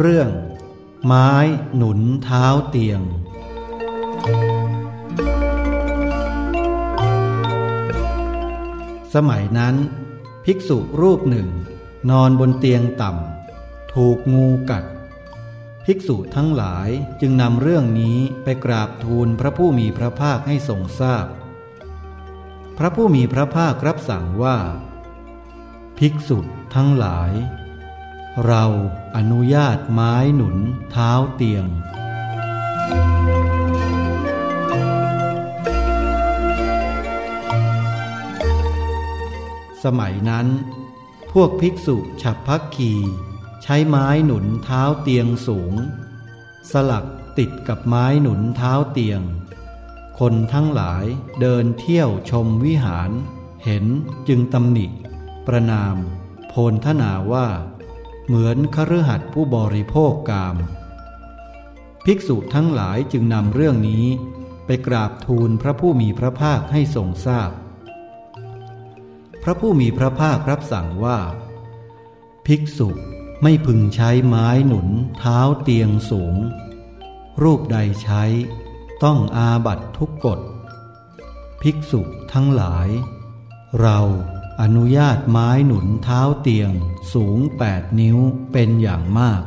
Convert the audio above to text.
เรื่อง ไม้หนุนเท้าเตียง สมัยนั้น ภิกษุรูปหนึ่ง นอนบนเตียงต่ำ ถูกงูกัด ภิกษุทั้งหลายจึงนำเรื่องนี้ไปกราบทูลพระผู้มีพระภาคให้ทรงทราบพพระผู้มีพระภาครับสั่งว่า ภิกษุทั้งหลาย เราอนุญาตไม้หนุนเท้าเตียง สมัยนั้น พวกภิกษุฉับพักขีใช้ไม้หนุนเท้าเตียงสูง สลักติดกับไม้หนุนเท้าเตียง คนทั้งหลายเดินเที่ยวชมวิหาร เห็นจึงตำหนิ ประนาม โพลทนาว่า เหมือนคฤหัสถ์ผู้บริโภคกาม ภิกษุทั้งหลายจึงนำเรื่องนี้ไปกราบทูลพระผู้มีพระภาคให้ทรงทราบพพระผู้มีพระภาครับสั่งว่า ภิกษุไม่พึงใช้ไม้หนุนเท้าเตียงสูง รูปใดใช้ต้องอาบัตทุกกฎ ภิกษุทั้งหลาย เรา อนุญาตไม้หนุนเท้าเตียงสูง 8 นิ้วเป็นอย่างมาก